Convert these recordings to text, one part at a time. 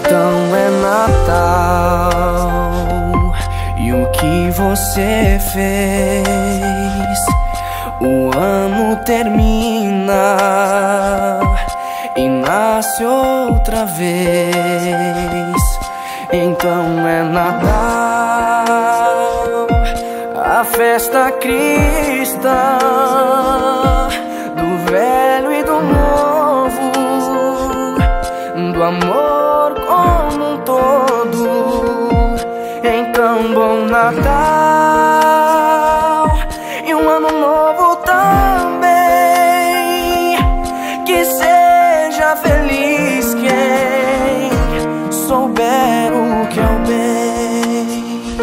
Então é Natal. E o que você fez? O ano termina e nasce outra vez. Então é Natal, a festa cristã do velho e do novo, do amor. Natal e um ano novo também. Que seja feliz quem souber o que é o bem.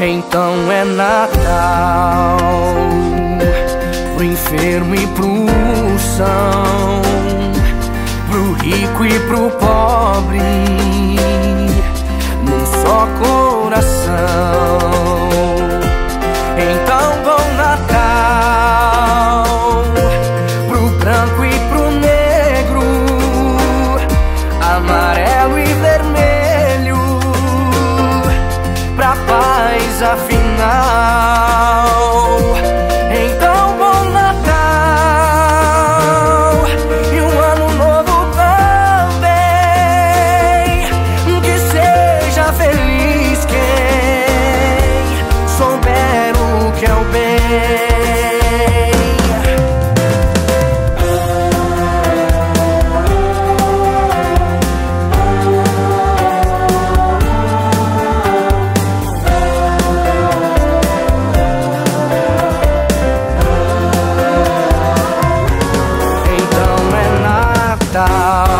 Então é Natal pro enfermo e pro são, pro rico e pro pobre, paz afinal. 到